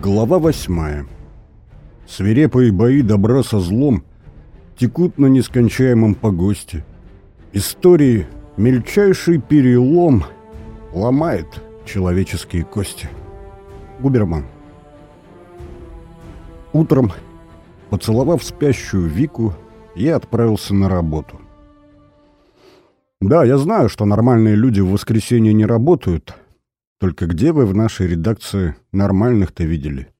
Глава восьмая. Свирепые бои добра со злом текут на нескончаемом погосте. Истории мельчайший перелом ломает человеческие кости. Губерман. Утром, поцеловав спящую Вику, я отправился на работу. Да, я знаю, что нормальные люди в воскресенье не работают, только где вы в нашей редакции нормальных-то видели?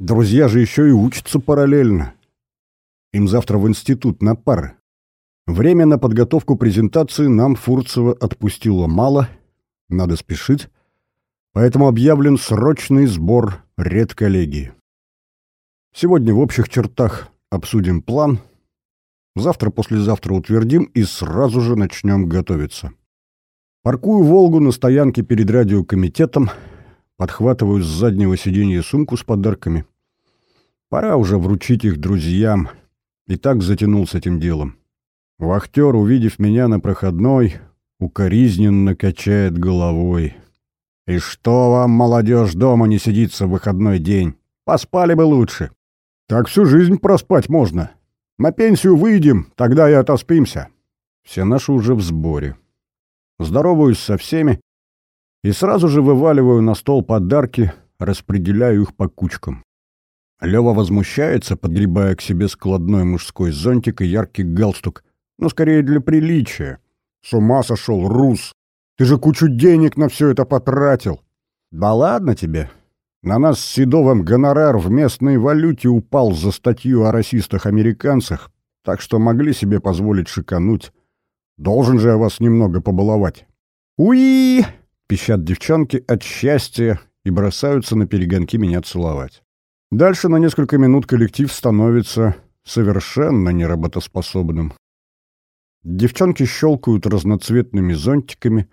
Друзья же еще и учатся параллельно. Им завтра в институт на пары. Время на подготовку презентации нам Фурцева отпустило мало, надо спешить, поэтому объявлен срочный сбор редколлегии. Сегодня в общих чертах обсудим план, завтра-послезавтра утвердим и сразу же начнем готовиться. Паркую «Волгу» на стоянке перед радиокомитетом, подхватываю с заднего сиденья сумку с подарками. Пора уже вручить их друзьям, и так затянул с этим делом. Вахтер, увидев меня на проходной, укоризненно качает головой. «И что вам, молодежь, дома не сидится в выходной день? Поспали бы лучше!» «Так всю жизнь проспать можно. На пенсию выйдем, тогда и отоспимся». Все наши уже в сборе. Здороваюсь со всеми и сразу же вываливаю на стол подарки, распределяю их по кучкам. Лева возмущается, подгребая к себе складной мужской зонтик и яркий галстук, но скорее для приличия. «С ума сошел, Рус! Ты же кучу денег на все это потратил!» «Да ладно тебе! На нас с Седовым гонорар в местной валюте упал за статью о расистах-американцах, так что могли себе позволить шикануть. Должен же я вас немного побаловать». «Уи!» — пищат девчонки от счастья и бросаются на перегонки меня целовать. Дальше на несколько минут коллектив становится совершенно неработоспособным. Девчонки щелкают разноцветными зонтиками,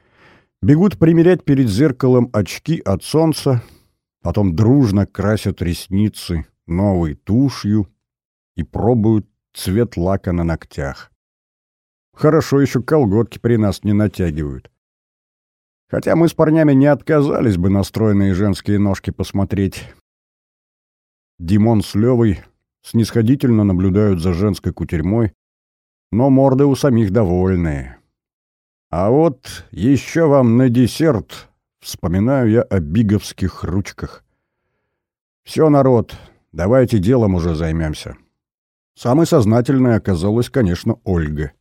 бегут примерять перед зеркалом очки от солнца, потом дружно красят ресницы новой тушью и пробуют цвет лака на ногтях. Хорошо еще колготки при нас не натягивают. Хотя мы с парнями не отказались бы на стройные женские ножки посмотреть. Димон с Левой снисходительно наблюдают за женской кутерьмой, но морды у самих довольные. А вот еще вам на десерт вспоминаю я о биговских ручках. Все, народ, давайте делом уже займемся. Самой сознательной оказалась, конечно, Ольга.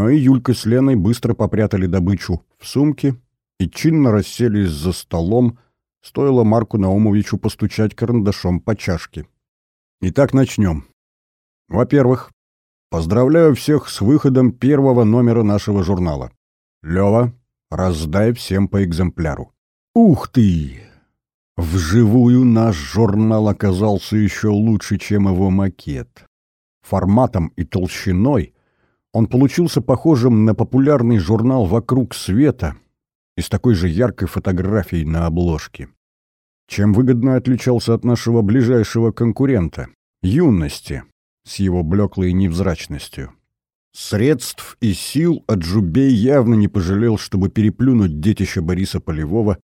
Но и Юлька с Леной быстро попрятали добычу в сумки и чинно расселись за столом, стоило Марку Наумовичу постучать карандашом по чашке. Итак, начнем. Во-первых, Поздравляю всех с выходом первого номера нашего журнала. Лева, раздай всем по экземпляру. Ух ты! Вживую наш журнал оказался еще лучше, чем его макет. Форматом и толщиной он получился похожим на популярный журнал «Вокруг света» и с такой же яркой фотографией на обложке. Чем выгодно отличался от нашего ближайшего конкурента — «Юности», с его блеклой невзрачностью. Средств и сил Аджубей явно не пожалел, чтобы переплюнуть детище Бориса Полевого.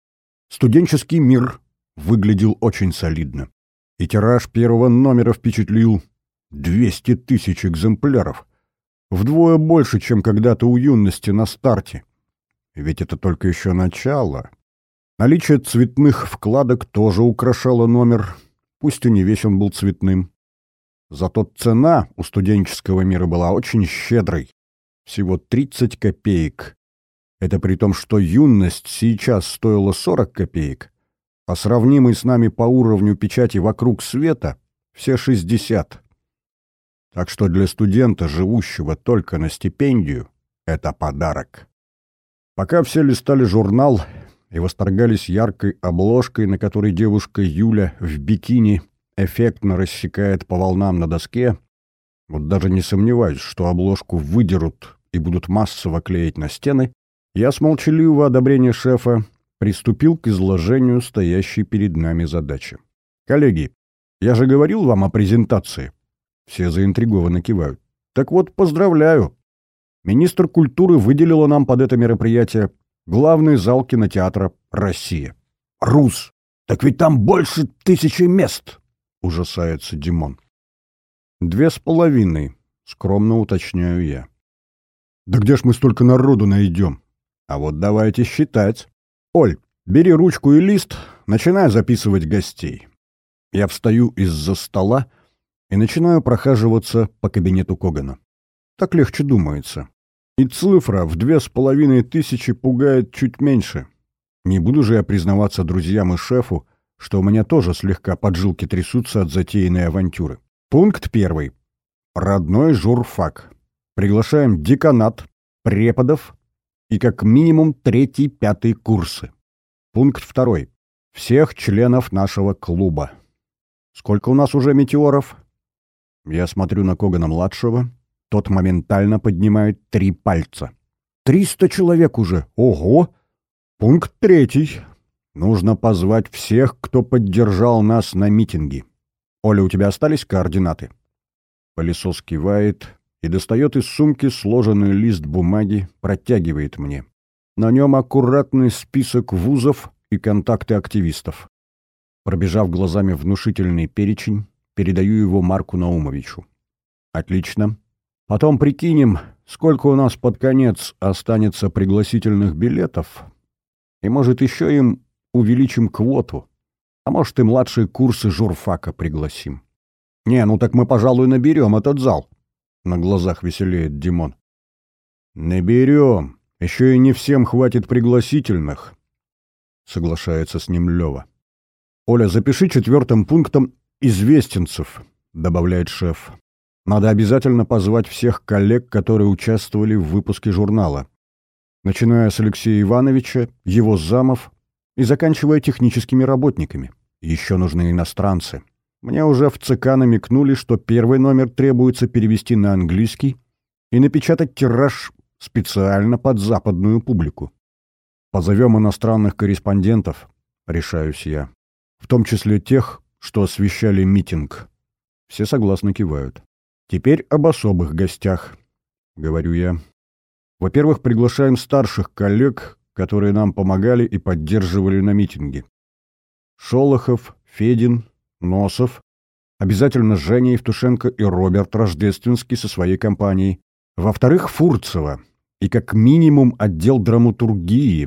Студенческий мир выглядел очень солидно. И тираж первого номера впечатлил 200 тысяч экземпляров. Вдвое больше, чем когда-то у юности на старте. Ведь это только еще начало. Наличие цветных вкладок тоже украшало номер, пусть и не весь он был цветным. Зато цена у студенческого мира была очень щедрой. Всего 30 копеек. Это при том, что юность сейчас стоила 40 копеек, а сравнимый с нами по уровню печати «Вокруг света» все 60. Так что для студента, живущего только на стипендию, это подарок. Пока все листали журнал и восторгались яркой обложкой, на которой девушка Юля в бикини – эффектно рассекает по волнам на доске. Вот даже не сомневаюсь, что обложку выдерут и будут массово клеить на стены. Я с молчаливого одобрения шефа приступил к изложению стоящей перед нами задачи. Коллеги, я же говорил вам о презентации. Все заинтригованно кивают. Так вот, поздравляю. Министр культуры выделила нам под это мероприятие главный зал кинотеатра «Россия». РУС. Так ведь там больше тысячи мест, ужасается Димон. Две с половиной, скромно уточняю я. Да где ж мы столько народу найдем? А вот давайте считать. Оль, бери ручку и лист, начинай записывать гостей. Я встаю из-за стола и начинаю прохаживаться по кабинету Когана. Так легче думается. И цифра в две с половиной тысячи пугает чуть меньше. Не буду же я признаваться друзьям и шефу, что у меня тоже слегка поджилки трясутся от затеянной авантюры. Пункт первый. Родной журфак. Приглашаем деканат, преподов и как минимум третий-пятый курсы. Пункт второй. Всех членов нашего клуба. Сколько у нас уже метеоров? Я смотрю на Когана-младшего, тот моментально поднимает три пальца. «Триста человек уже! Ого! Пункт третий. Нужно позвать всех, кто поддержал нас на митинге. Оля, у тебя остались координаты?» Пылесос кивает и достает из сумки сложенный лист бумаги, протягивает мне. На нем аккуратный список вузов и контакты активистов. Пробежав глазами внушительный перечень, передаю его Марку Наумовичу. «Отлично. Потом прикинем, сколько у нас под конец останется пригласительных билетов, и, может, еще им увеличим квоту, а может, и младшие курсы журфака пригласим. Не, ну так мы, пожалуй, наберем этот зал. На глазах веселеет Димон. Наберем. Еще и не всем хватит пригласительных, соглашается с ним Лева. Оля, запиши четвертым пунктом известенцев, добавляет шеф. Надо обязательно позвать всех коллег, которые участвовали в выпуске журнала. Начиная с Алексея Ивановича, его замов и заканчивая техническими работниками. Еще нужны иностранцы. Мне уже в ЦК намекнули, что первый номер требуется перевести на английский и напечатать тираж специально под западную публику. Позовем иностранных корреспондентов, решаюсь я. В том числе тех, что освещали митинг. Все согласно кивают. Теперь об особых гостях, говорю я. Во-первых, приглашаем старших коллег, которые нам помогали и поддерживали на митинге. Шолохов, Федин, Носов, обязательно Женя Евтушенко и Роберт Рождественский со своей компанией. Во-вторых, Фурцева и как минимум отдел драматургии,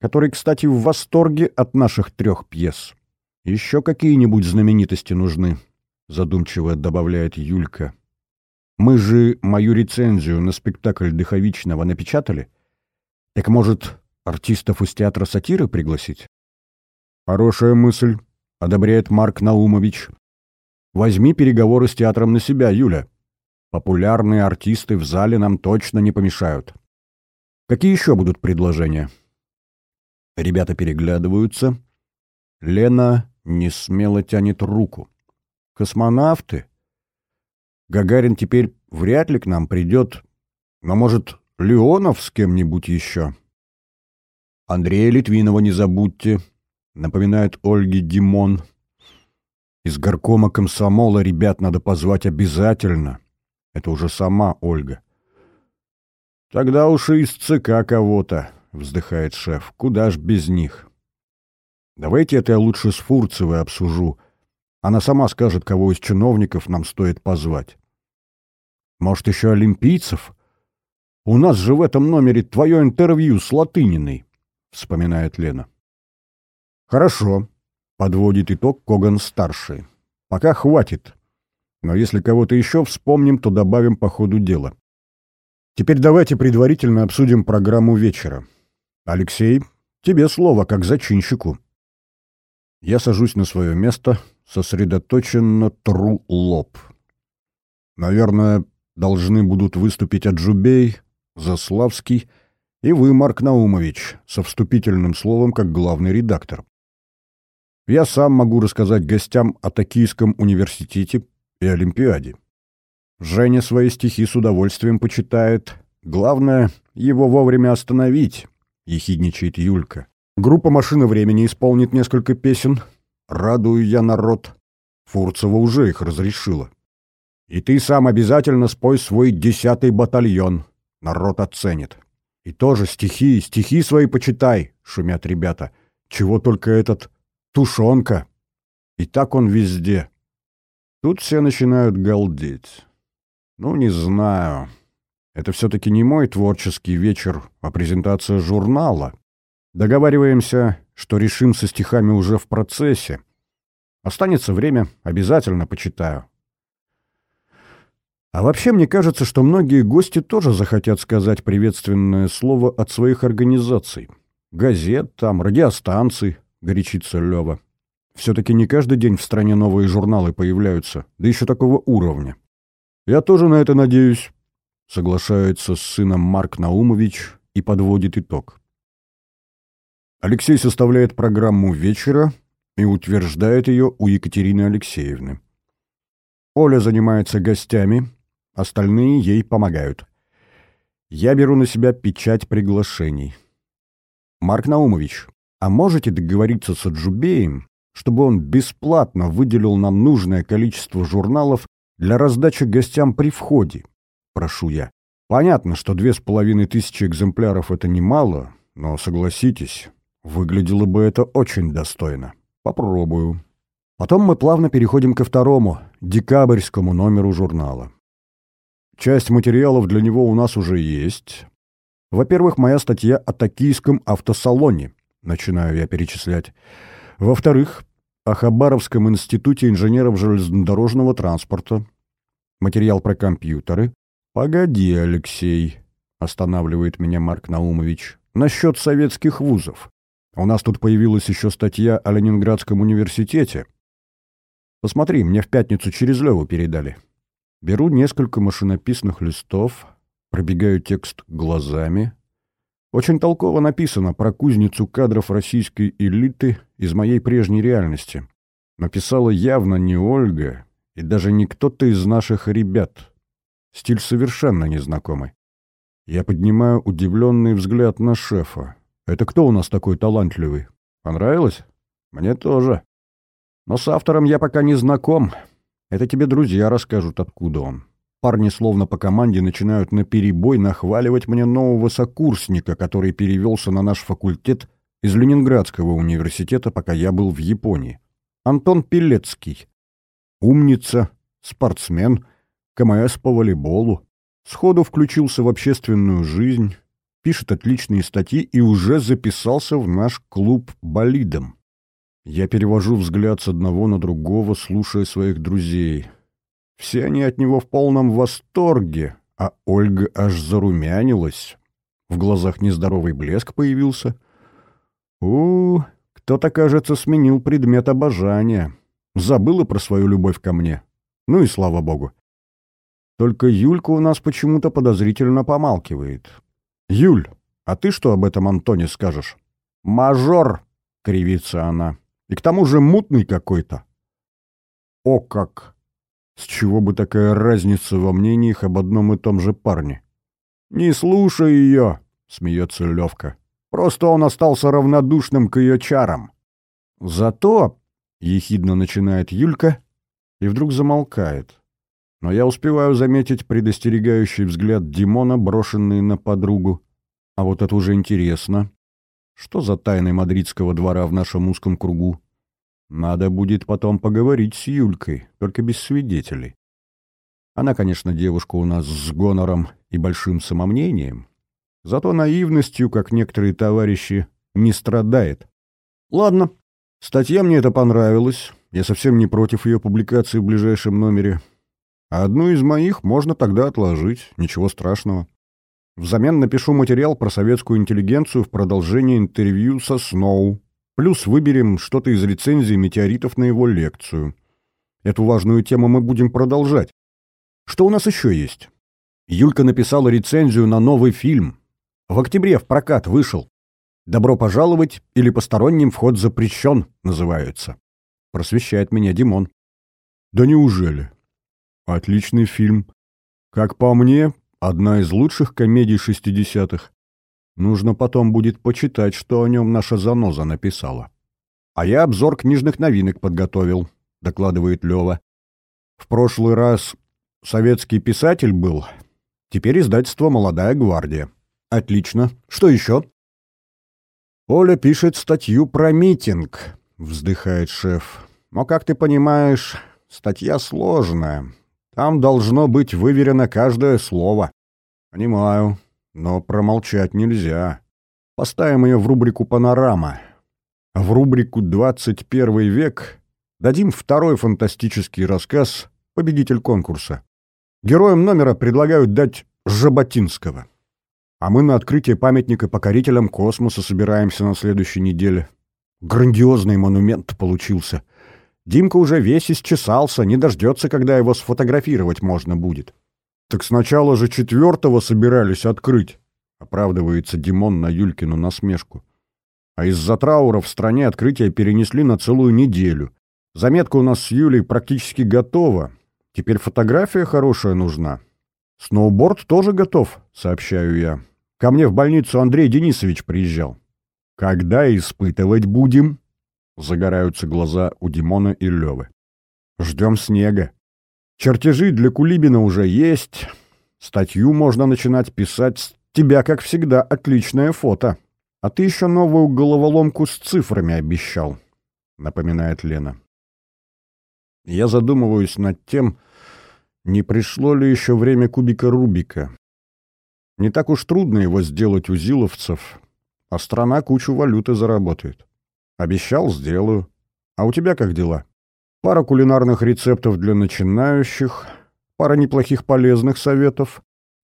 который, кстати, в восторге от наших трех пьес. Еще какие-нибудь знаменитости нужны, задумчиво добавляет Юлька. Мы же мою рецензию на спектакль Дыховичного напечатали. Так, может, артистов из театра сатиры пригласить? Хорошая мысль, одобряет Марк Наумович. Возьми переговоры с театром на себя, Юля. Популярные артисты в зале нам точно не помешают. Какие еще будут предложения? Ребята переглядываются. Лена не смело тянет руку. Космонавты? Гагарин теперь вряд ли к нам придет, но, может, Леонов с кем-нибудь еще? Андрея Литвинова не забудьте, напоминает Ольге Димон. Из горкома комсомола ребят надо позвать обязательно. Это уже сама Ольга. Тогда уж и из ЦК кого-то, вздыхает шеф. Куда ж без них? Давайте это я лучше с Фурцевой обсужу. Она сама скажет, кого из чиновников нам стоит позвать. Может, еще олимпийцев? У нас же в этом номере твое интервью с Латыниной, вспоминает Лена. Хорошо, подводит итог Коган-старший. Пока хватит. Но если кого-то еще вспомним, то добавим по ходу дела. Теперь давайте предварительно обсудим программу вечера. Алексей, тебе слово, как зачинщику. Я сажусь на свое место, сосредоточенно тру лоб. Наверное, должны будут выступить Аджубей, Заславский и вы, Марк Наумович, со вступительным словом как главный редактор. Я сам могу рассказать гостям о Токийском университете и Олимпиаде. Женя свои стихи с удовольствием почитает. Главное, его вовремя остановить, — ехидничает Юлька. Группа «Машина времени» исполнит несколько песен. Радую я народ. Фурцева уже их разрешила. И ты сам обязательно спой свой десятый батальон. Народ оценит. И тоже стихи, стихи свои почитай, шумят ребята. Чего только этот тушенка. И так он везде. Тут все начинают галдеть. Ну, не знаю. Это все-таки не мой творческий вечер, а презентация журнала. Договариваемся, что решим со стихами уже в процессе. Останется время, обязательно почитаю. А вообще, мне кажется, что многие гости тоже захотят сказать приветственное слово от своих организаций. Газет там, радиостанций, горячится Лева. Все-таки не каждый день в стране новые журналы появляются, да еще такого уровня. Я тоже на это надеюсь, соглашается с сыном Марк Наумович и подводит итог. Алексей составляет программу вечера и утверждает ее у Екатерины Алексеевны. Оля занимается гостями, Остальные ей помогают. Я беру на себя печать приглашений. Марк Наумович, а можете договориться с Аджубеем, чтобы он бесплатно выделил нам нужное количество журналов для раздачи гостям при входе? Прошу я. Понятно, что две с половиной тысячи экземпляров — это немало, но, согласитесь, выглядело бы это очень достойно. Попробую. Потом мы плавно переходим ко второму, декабрьскому номеру журнала. Часть материалов для него у нас уже есть. Во-первых, моя статья о токийском автосалоне. Начинаю я перечислять. Во-вторых, о Хабаровском институте инженеров железнодорожного транспорта. Материал про компьютеры. «Погоди, Алексей», — останавливает меня Марк Наумович, — «насчет советских вузов. У нас тут появилась еще статья о Ленинградском университете. Посмотри, мне в пятницу через Леву передали. Беру несколько машинописных листов, пробегаю текст глазами. Очень толково написано про кузницу кадров российской элиты из моей прежней реальности. Написала явно не Ольга и даже не кто-то из наших ребят. Стиль совершенно незнакомый. Я поднимаю удивленный взгляд на шефа. Это кто у нас такой талантливый? Понравилось? Мне тоже. Но с автором я пока не знаком. Это тебе друзья расскажут, откуда он. Парни словно по команде начинают наперебой нахваливать мне нового сокурсника, который перевелся на наш факультет из Ленинградского университета, пока я был в Японии. Антон Пилецкий. Умница, спортсмен, КМС по волейболу. Сходу включился в общественную жизнь, пишет отличные статьи и уже записался в наш клуб болидом. Я перевожу взгляд с одного на другого, слушая своих друзей. Все они от него в полном восторге, а Ольга аж зарумянилась. В глазах нездоровый блеск появился. у, кто-то, кажется, сменил предмет обожания. Забыла про свою любовь ко мне. Ну и слава богу. Только Юлька у нас почему-то подозрительно помалкивает. «Юль, а ты что об этом Антоне скажешь?» «Мажор!» — кривится она. И к тому же мутный какой-то. О как! С чего бы такая разница во мнениях об одном и том же парне? «Не слушай ее!» — смеется Левка. «Просто он остался равнодушным к ее чарам». «Зато...» — ехидно начинает Юлька и вдруг замолкает. Но я успеваю заметить предостерегающий взгляд Димона, брошенный на подругу. А вот это уже интересно. Что за тайны мадридского двора в нашем узком кругу? Надо будет потом поговорить с Юлькой, только без свидетелей. Она, конечно, девушка у нас с гонором и большим самомнением, зато наивностью, как некоторые товарищи, не страдает. Ладно, статья мне это понравилась, я совсем не против ее публикации в ближайшем номере. А одну из моих можно тогда отложить, ничего страшного. Взамен напишу материал про советскую интеллигенцию в продолжение интервью со Сноу. Плюс выберем что-то из рецензии метеоритов на его лекцию. Эту важную тему мы будем продолжать. Что у нас еще есть? Юлька написала рецензию на новый фильм. В октябре в прокат вышел. «Добро пожаловать» или «Посторонним вход запрещен» называется. Просвещает меня Димон. Да неужели? Отличный фильм. Как по мне, Одна из лучших комедий шестидесятых. Нужно потом будет почитать, что о нем наша заноза написала. А я обзор книжных новинок подготовил, докладывает Лева. В прошлый раз советский писатель был, теперь издательство «Молодая гвардия». Отлично. Что еще? Оля пишет статью про митинг. — вздыхает шеф. «Но, как ты понимаешь, статья сложная. Там должно быть выверено каждое слово». «Понимаю, но промолчать нельзя. Поставим ее в рубрику «Панорама». В рубрику «21 век» дадим второй фантастический рассказ «Победитель конкурса». Героям номера предлагают дать Жаботинского. А мы на открытие памятника покорителям космоса собираемся на следующей неделе. Грандиозный монумент получился. Димка уже весь исчесался, не дождется, когда его сфотографировать можно будет. Так сначала же четвертого собирались открыть, оправдывается Димон на Юлькину насмешку. А из-за траура в стране открытие перенесли на целую неделю. Заметка у нас с Юлей практически готова. Теперь фотография хорошая нужна. Сноуборд тоже готов, сообщаю я. Ко мне в больницу Андрей Денисович приезжал. «Когда испытывать будем?» Загораются глаза у Димона и Левы. «Ждем снега. Чертежи для Кулибина уже есть. Статью можно начинать писать. С тебя, как всегда, отличное фото. А ты еще новую головоломку с цифрами обещал», — напоминает Лена. Я задумываюсь над тем, не пришло ли еще время кубика Рубика. Не так уж трудно его сделать у зиловцев, а страна кучу валюты заработает. Обещал — сделаю. А у тебя как дела? Пара кулинарных рецептов для начинающих, пара неплохих полезных советов.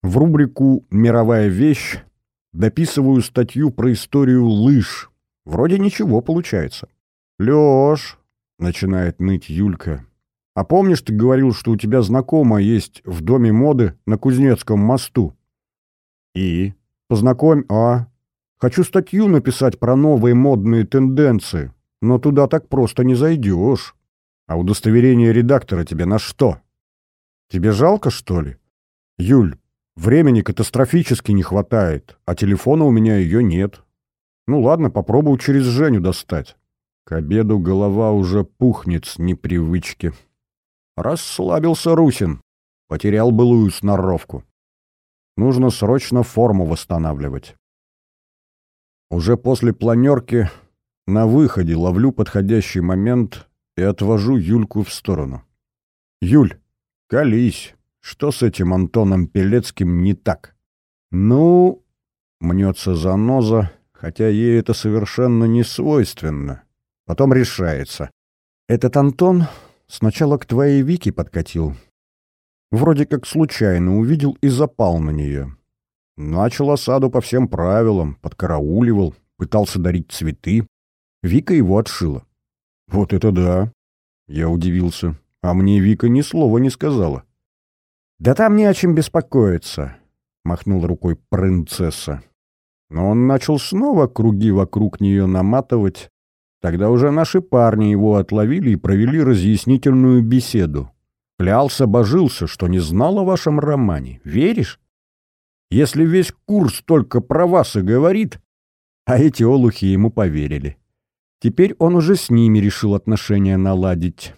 В рубрику «Мировая вещь» дописываю статью про историю лыж. Вроде ничего получается. «Лёш», — начинает ныть Юлька, — «а помнишь, ты говорил, что у тебя знакомая есть в доме моды на Кузнецком мосту?» «И? Познакомь, а?» Хочу статью написать про новые модные тенденции, но туда так просто не зайдешь. А удостоверение редактора тебе на что? Тебе жалко, что ли? Юль, времени катастрофически не хватает, а телефона у меня ее нет. Ну ладно, попробую через Женю достать. К обеду голова уже пухнет с непривычки. Расслабился Русин. Потерял былую сноровку. Нужно срочно форму восстанавливать. Уже после планерки на выходе ловлю подходящий момент и отвожу Юльку в сторону. «Юль, колись, что с этим Антоном Пелецким не так?» «Ну...» — мнется заноза, хотя ей это совершенно не свойственно. Потом решается. «Этот Антон сначала к твоей Вике подкатил. Вроде как случайно увидел и запал на нее. Начал осаду по всем правилам, подкарауливал, пытался дарить цветы. Вика его отшила. Вот это да! Я удивился. А мне Вика ни слова не сказала. Да там не о чем беспокоиться, махнул рукой принцесса. Но он начал снова круги вокруг нее наматывать. Тогда уже наши парни его отловили и провели разъяснительную беседу. Клялся, божился, что не знал о вашем романе. Веришь? Если весь курс только про вас и говорит, а эти олухи ему поверили. Теперь он уже с ними решил отношения наладить.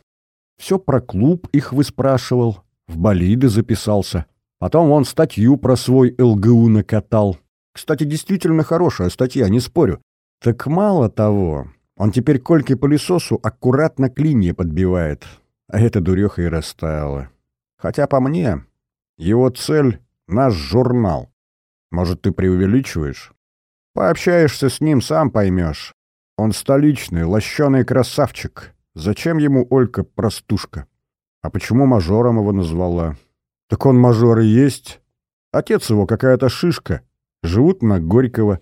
Все про клуб их выспрашивал, в болиды записался. Потом он статью про свой ЛГУ накатал. Кстати, действительно хорошая статья, не спорю. Так мало того, он теперь Кольке пылесосу аккуратно клинья подбивает. А эта дуреха и растаяла. Хотя по мне, его цель Наш журнал. Может, ты преувеличиваешь? Пообщаешься с ним, сам поймешь. Он столичный, лощеный красавчик. Зачем ему Олька простушка? А почему мажором его назвала? Так он мажор и есть. Отец его какая-то шишка. Живут на Горького.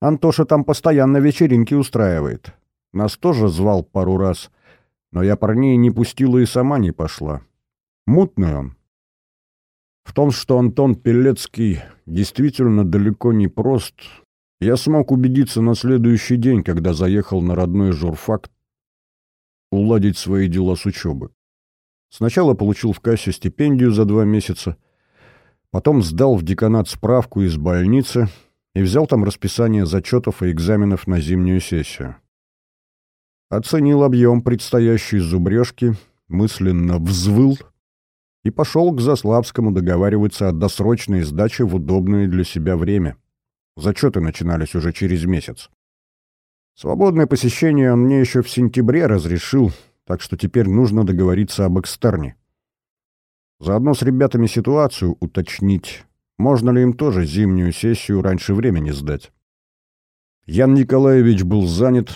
Антоша там постоянно вечеринки устраивает. Нас тоже звал пару раз, но я парней не пустила и сама не пошла. Мутный он. В том, что Антон Пелецкий действительно далеко не прост, я смог убедиться на следующий день, когда заехал на родной журфак уладить свои дела с учебы. Сначала получил в кассе стипендию за два месяца, потом сдал в деканат справку из больницы и взял там расписание зачетов и экзаменов на зимнюю сессию. Оценил объем предстоящей зубрежки, мысленно взвыл — и пошел к Заславскому договариваться о досрочной сдаче в удобное для себя время. Зачеты начинались уже через месяц. Свободное посещение он мне еще в сентябре разрешил, так что теперь нужно договориться об экстерне. Заодно с ребятами ситуацию уточнить, можно ли им тоже зимнюю сессию раньше времени сдать. Ян Николаевич был занят.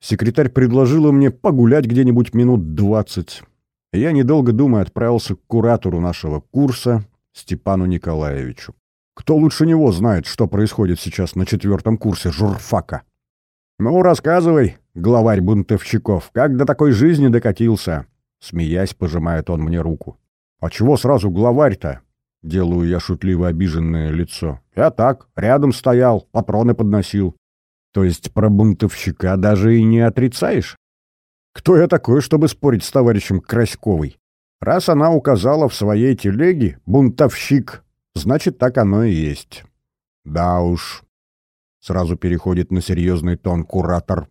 Секретарь предложила мне погулять где-нибудь минут двадцать. Я, недолго думая, отправился к куратору нашего курса, Степану Николаевичу. Кто лучше него знает, что происходит сейчас на четвертом курсе журфака? «Ну, рассказывай, главарь бунтовщиков, как до такой жизни докатился?» Смеясь, пожимает он мне руку. «А чего сразу главарь-то?» Делаю я шутливо обиженное лицо. «Я так, рядом стоял, патроны подносил. То есть про бунтовщика даже и не отрицаешь? Кто я такой, чтобы спорить с товарищем Краськовой? Раз она указала в своей телеге «бунтовщик», значит, так оно и есть. Да уж. Сразу переходит на серьезный тон куратор.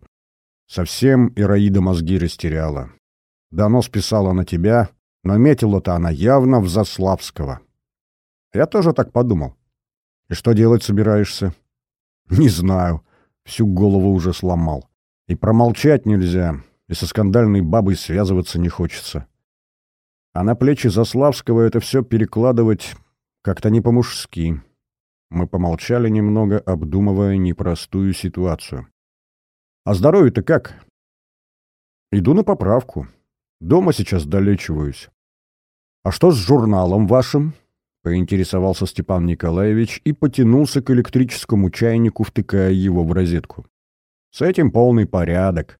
Совсем Ираида мозги растеряла. Донос писала на тебя, но метила-то она явно в Заславского. Я тоже так подумал. И что делать собираешься? Не знаю. Всю голову уже сломал. И промолчать нельзя, и со скандальной бабой связываться не хочется. А на плечи Заславского это все перекладывать как-то не по-мужски. Мы помолчали немного, обдумывая непростую ситуацию. «А здоровье-то как?» «Иду на поправку. Дома сейчас долечиваюсь». «А что с журналом вашим?» поинтересовался Степан Николаевич и потянулся к электрическому чайнику, втыкая его в розетку. «С этим полный порядок.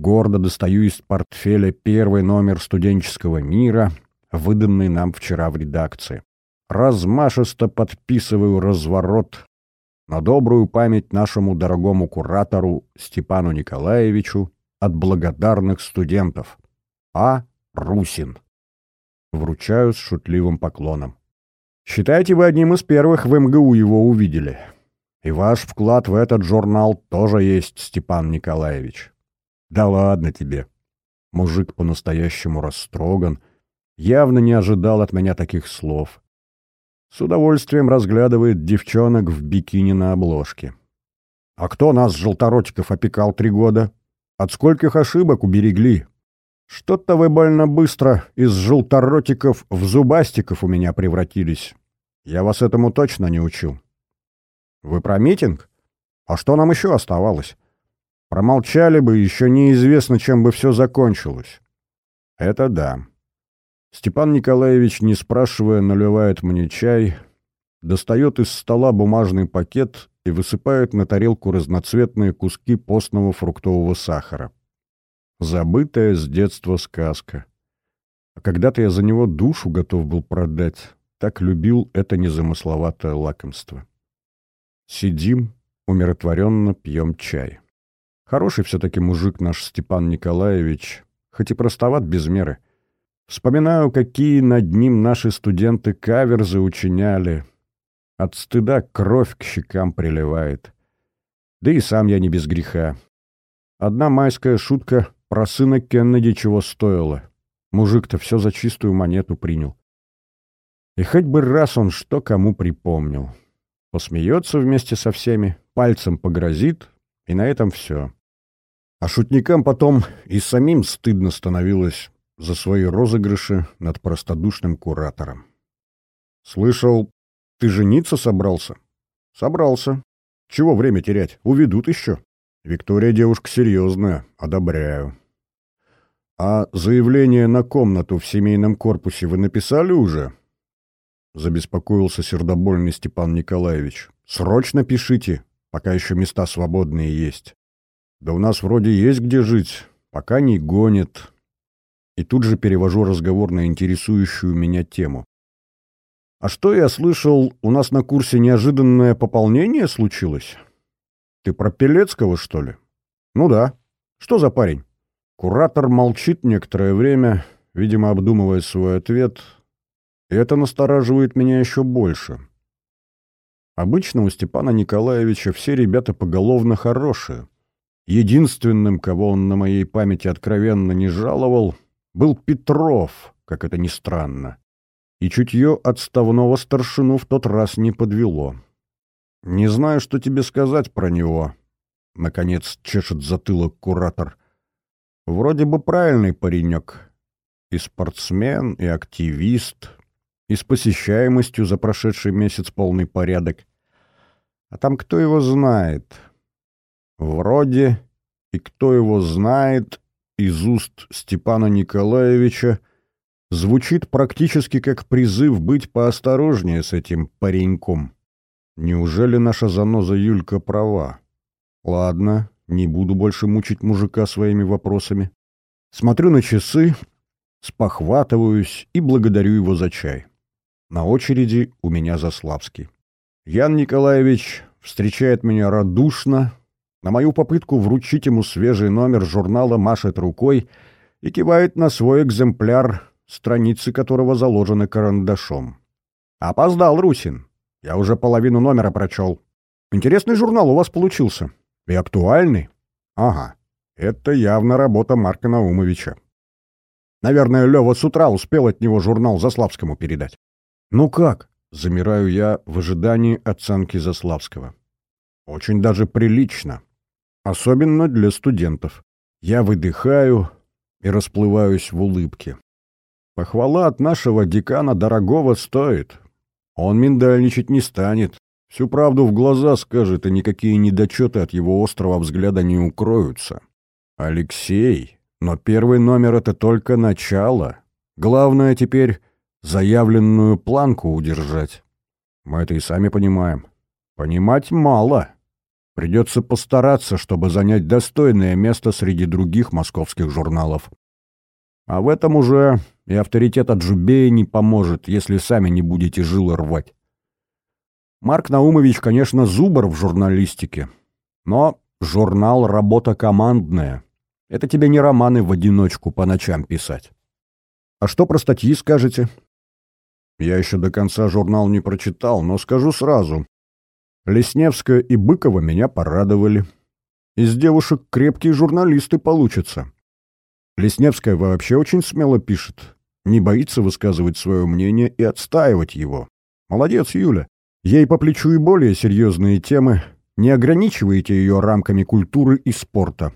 Гордо достаю из портфеля первый номер студенческого мира, выданный нам вчера в редакции. Размашисто подписываю разворот на добрую память нашему дорогому куратору Степану Николаевичу от благодарных студентов. А. Русин. Вручаю с шутливым поклоном. Считайте, вы одним из первых в МГУ его увидели. И ваш вклад в этот журнал тоже есть, Степан Николаевич. Да ладно тебе. Мужик по-настоящему растроган, явно не ожидал от меня таких слов. С удовольствием разглядывает девчонок в бикини на обложке. А кто нас, желторотиков, опекал три года? От скольких ошибок уберегли? Что-то вы больно быстро из желторотиков в зубастиков у меня превратились. Я вас этому точно не учил. Вы про митинг? А что нам еще оставалось? Промолчали бы, еще неизвестно, чем бы все закончилось. Это да. Степан Николаевич, не спрашивая, наливает мне чай, достает из стола бумажный пакет и высыпает на тарелку разноцветные куски постного фруктового сахара. Забытая с детства сказка. А когда-то я за него душу готов был продать. Так любил это незамысловатое лакомство. Сидим, умиротворенно пьем чай. Хороший все-таки мужик наш Степан Николаевич, хоть и простоват без меры. Вспоминаю, какие над ним наши студенты каверзы учиняли. От стыда кровь к щекам приливает. Да и сам я не без греха. Одна майская шутка про сына Кеннеди чего стоило. Мужик-то все за чистую монету принял. И хоть бы раз он что кому припомнил. Посмеется вместе со всеми, пальцем погрозит, и на этом все. А шутникам потом и самим стыдно становилось за свои розыгрыши над простодушным куратором. «Слышал, ты жениться собрался?» «Собрался. Чего время терять? Уведут еще. Виктория девушка серьезная, одобряю. «А заявление на комнату в семейном корпусе вы написали уже?» Забеспокоился сердобольный Степан Николаевич. «Срочно пишите, пока еще места свободные есть. Да у нас вроде есть где жить, пока не гонит». И тут же перевожу разговор на интересующую меня тему. «А что я слышал, у нас на курсе неожиданное пополнение случилось? Ты про Пелецкого, что ли?» «Ну да. Что за парень?» Куратор молчит некоторое время, видимо, обдумывая свой ответ, и это настораживает меня еще больше. Обычно у Степана Николаевича все ребята поголовно хорошие. Единственным, кого он на моей памяти откровенно не жаловал, был Петров, как это ни странно. И чутье отставного старшину в тот раз не подвело. Не знаю, что тебе сказать про него, Наконец чешет затылок куратор. Вроде бы правильный паренек. И спортсмен, и активист, и с посещаемостью за прошедший месяц полный порядок. А там кто его знает? Вроде, и кто его знает, из уст Степана Николаевича звучит практически как призыв быть поосторожнее с этим пареньком. Неужели наша заноза Юлька права? Ладно, не буду больше мучить мужика своими вопросами. Смотрю на часы, спохватываюсь и благодарю его за чай. На очереди у меня Заславский. Ян Николаевич встречает меня радушно, на мою попытку вручить ему свежий номер журнала машет рукой и кивает на свой экземпляр, страницы которого заложены карандашом. «Опоздал, Русин. Я уже половину номера прочел. Интересный журнал у вас получился. И актуальный? Ага. Это явно работа Марка Наумовича. Наверное, Лёва с утра успел от него журнал Заславскому передать. Ну как? Замираю я в ожидании оценки Заславского. Очень даже прилично. Особенно для студентов. Я выдыхаю и расплываюсь в улыбке. Похвала от нашего декана дорогого стоит. Он миндальничать не станет. Всю правду в глаза скажет, и никакие недочеты от его острого взгляда не укроются. Алексей, но первый номер — это только начало. Главное теперь заявленную планку удержать. Мы это и сами понимаем. Понимать мало. Придется постараться, чтобы занять достойное место среди других московских журналов. А в этом уже и авторитет Аджубея не поможет, если сами не будете жилы рвать. Марк Наумович, конечно, зубр в журналистике, но журнал — работа командная. Это тебе не романы в одиночку по ночам писать. А что про статьи скажете? Я еще до конца журнал не прочитал, но скажу сразу. Лесневская и Быкова меня порадовали. Из девушек крепкие журналисты получатся. Лесневская вообще очень смело пишет. Не боится высказывать свое мнение и отстаивать его. Молодец, Юля. Ей по плечу и более серьезные темы. Не ограничивайте ее рамками культуры и спорта.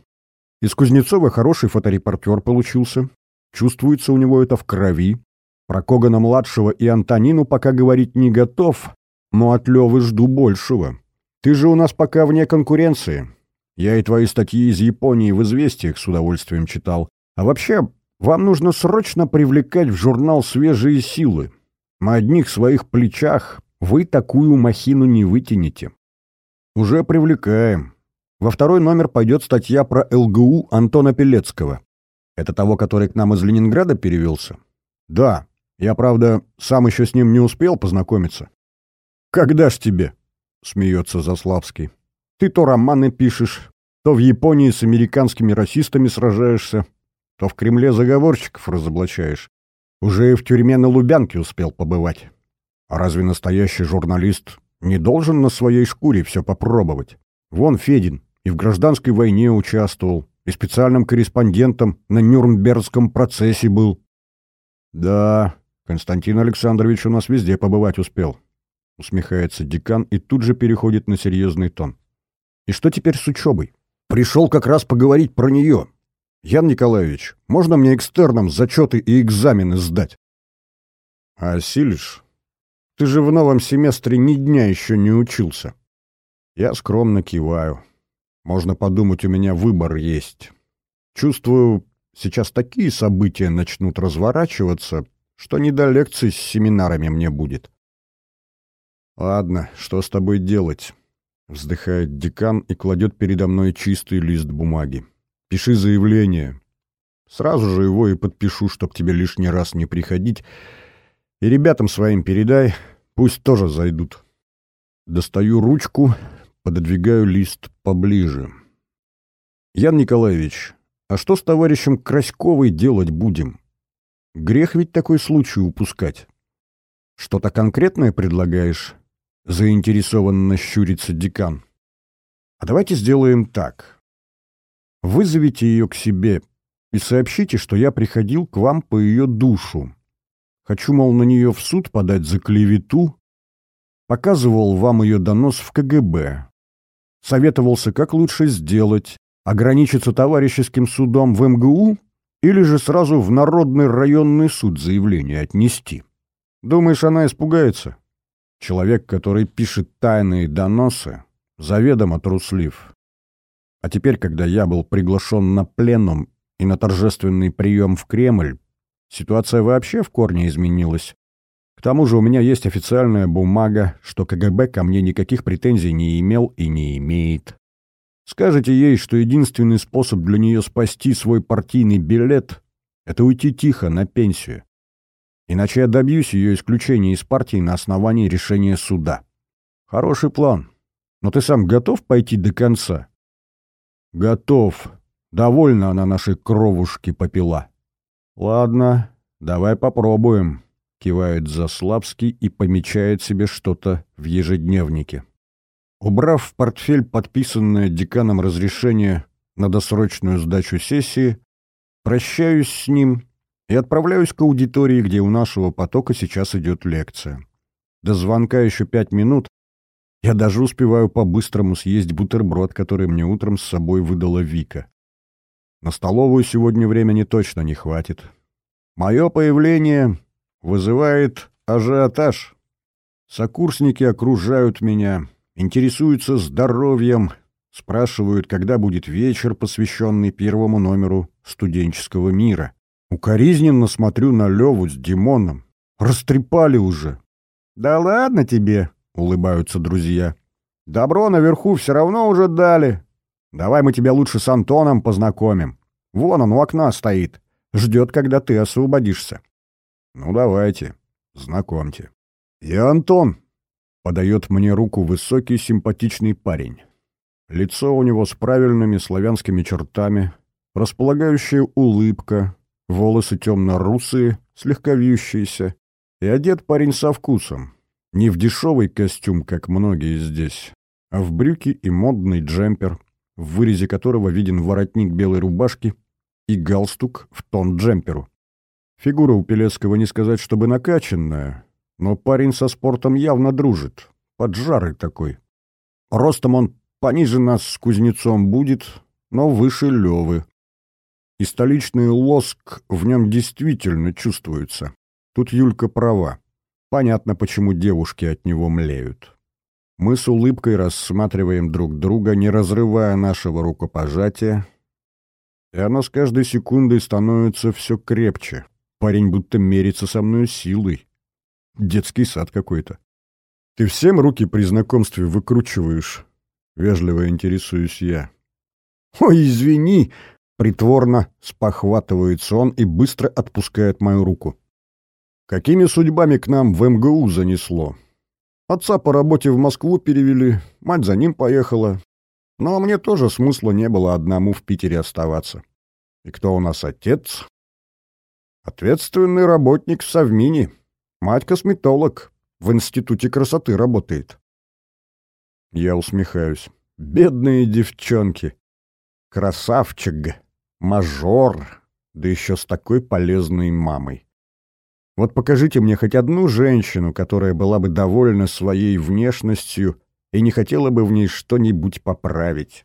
Из Кузнецова хороший фоторепортер получился. Чувствуется у него это в крови. Про Когана-младшего и Антонину пока говорить не готов, но от Левы жду большего. Ты же у нас пока вне конкуренции. Я и твои статьи из Японии в «Известиях» с удовольствием читал. А вообще, вам нужно срочно привлекать в журнал свежие силы. На одних своих плечах вы такую махину не вытянете. Уже привлекаем. Во второй номер пойдет статья про ЛГУ Антона Пелецкого. Это того, который к нам из Ленинграда перевелся? Да. Я, правда, сам еще с ним не успел познакомиться. «Когда ж тебе?» — смеется Заславский. «Ты то романы пишешь, то в Японии с американскими расистами сражаешься, то в Кремле заговорщиков разоблачаешь. Уже и в тюрьме на Лубянке успел побывать. А разве настоящий журналист не должен на своей шкуре все попробовать? Вон Федин и в гражданской войне участвовал, и специальным корреспондентом на Нюрнбергском процессе был. Да, Константин Александрович у нас везде побывать успел. — усмехается декан и тут же переходит на серьезный тон. «И что теперь с учебой? Пришел как раз поговорить про нее. Ян Николаевич, можно мне экстерном зачеты и экзамены сдать?» «А осилишь? Ты же в новом семестре ни дня еще не учился». Я скромно киваю. Можно подумать, у меня выбор есть. Чувствую, сейчас такие события начнут разворачиваться, что не до лекций с семинарами мне будет. «Ладно, что с тобой делать?» Вздыхает декан и кладет передо мной чистый лист бумаги. «Пиши заявление. Сразу же его и подпишу, чтоб тебе лишний раз не приходить. И ребятам своим передай, пусть тоже зайдут». Достаю ручку, пододвигаю лист поближе. «Ян Николаевич, а что с товарищем Краськовой делать будем? Грех ведь такой случай упускать. Что-то конкретное предлагаешь?» Заинтересованно щурится декан. А давайте сделаем так. Вызовите ее к себе и сообщите, что я приходил к вам по ее душу. Хочу, мол, на нее в суд подать за клевету. Показывал вам ее донос в КГБ. советовался, как лучше сделать, ограничиться товарищеским судом в МГУ или же сразу в Народный районный суд заявление отнести. Думаешь, она испугается? Человек, который пишет тайные доносы, заведомо труслив. А теперь, когда я был приглашен на пленум и на торжественный прием в Кремль, ситуация вообще в корне изменилась. К тому же у меня есть официальная бумага, что КГБ ко мне никаких претензий не имел и не имеет. Скажете ей, что единственный способ для нее спасти свой партийный билет — это уйти тихо на пенсию. Иначе я добьюсь ее исключения из партии на основании решения суда. Хороший план. Но ты сам готов пойти до конца? Готов. Довольно она нашей кровушки попила. Ладно, давай попробуем, кивает Заславский и помечает себе что-то в ежедневнике. Убрав в портфель подписанное деканом разрешение на досрочную сдачу сессии, прощаюсь с ним и отправляюсь к аудитории, где у нашего потока сейчас идет лекция. До звонка еще пять минут. Я даже успеваю по-быстрому съесть бутерброд, который мне утром с собой выдала Вика. На столовую сегодня времени точно не хватит. Мое появление вызывает ажиотаж. Сокурсники окружают меня, интересуются здоровьем, спрашивают, когда будет вечер, посвященный первому номеру студенческого мира. Укоризненно смотрю на Леву с Димоном. Растрепали уже. «Да ладно тебе!» — улыбаются друзья. «Добро наверху все равно уже дали. Давай мы тебя лучше с Антоном познакомим. Вон он у окна стоит. Ждет, когда ты освободишься». «Ну, давайте, знакомьте». «Я Антон», — подает мне руку высокий симпатичный парень. Лицо у него с правильными славянскими чертами, располагающая улыбка, волосы темно-русые, слегка вьющиеся, и одет парень со вкусом. Не в дешевый костюм, как многие здесь, а в брюки и модный джемпер, в вырезе которого виден воротник белой рубашки и галстук в тон джемперу. Фигура у Пелецкого не сказать, чтобы накачанная, но парень со спортом явно дружит, поджарый такой. Ростом он пониже нас с кузнецом будет, но выше Левы. И столичный лоск в нем действительно чувствуется. Тут Юлька права. Понятно, почему девушки от него млеют. Мы с улыбкой рассматриваем друг друга, не разрывая нашего рукопожатия, и оно с каждой секундой становится все крепче. Парень будто мерится со мной силой. Детский сад какой-то. Ты всем руки при знакомстве выкручиваешь? Вежливо интересуюсь я. Ой, извини, Притворно спохватывается он и быстро отпускает мою руку. Какими судьбами к нам в МГУ занесло? Отца по работе в Москву перевели, мать за ним поехала. Но мне тоже смысла не было одному в Питере оставаться. И кто у нас отец? Ответственный работник в Совмине. Мать косметолог. В Институте красоты работает. Я усмехаюсь. Бедные девчонки. Красавчик мажор, да еще с такой полезной мамой. Вот покажите мне хоть одну женщину, которая была бы довольна своей внешностью и не хотела бы в ней что-нибудь поправить.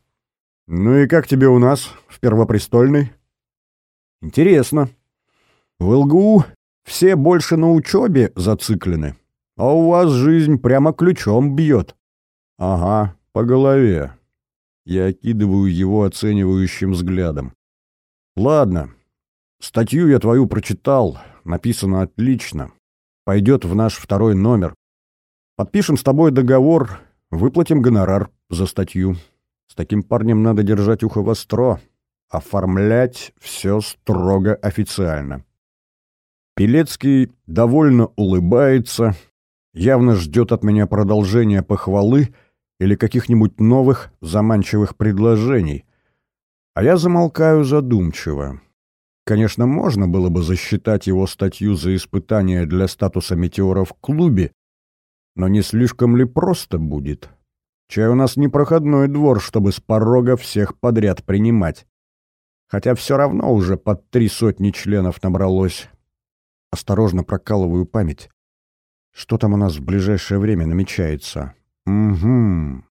Ну и как тебе у нас, в Первопрестольной? Интересно. В ЛГУ все больше на учебе зациклены, а у вас жизнь прямо ключом бьет. Ага, по голове. Я окидываю его оценивающим взглядом. Ладно, статью я твою прочитал, написано отлично. Пойдет в наш второй номер. Подпишем с тобой договор, выплатим гонорар за статью. С таким парнем надо держать ухо востро, оформлять все строго официально. Пелецкий довольно улыбается, явно ждет от меня продолжения похвалы или каких-нибудь новых заманчивых предложений, а я замолкаю задумчиво. Конечно, можно было бы засчитать его статью за испытание для статуса метеора в клубе, но не слишком ли просто будет? Чай у нас не проходной двор, чтобы с порога всех подряд принимать. Хотя все равно уже под три сотни членов набралось. Осторожно прокалываю память. Что там у нас в ближайшее время намечается? Угу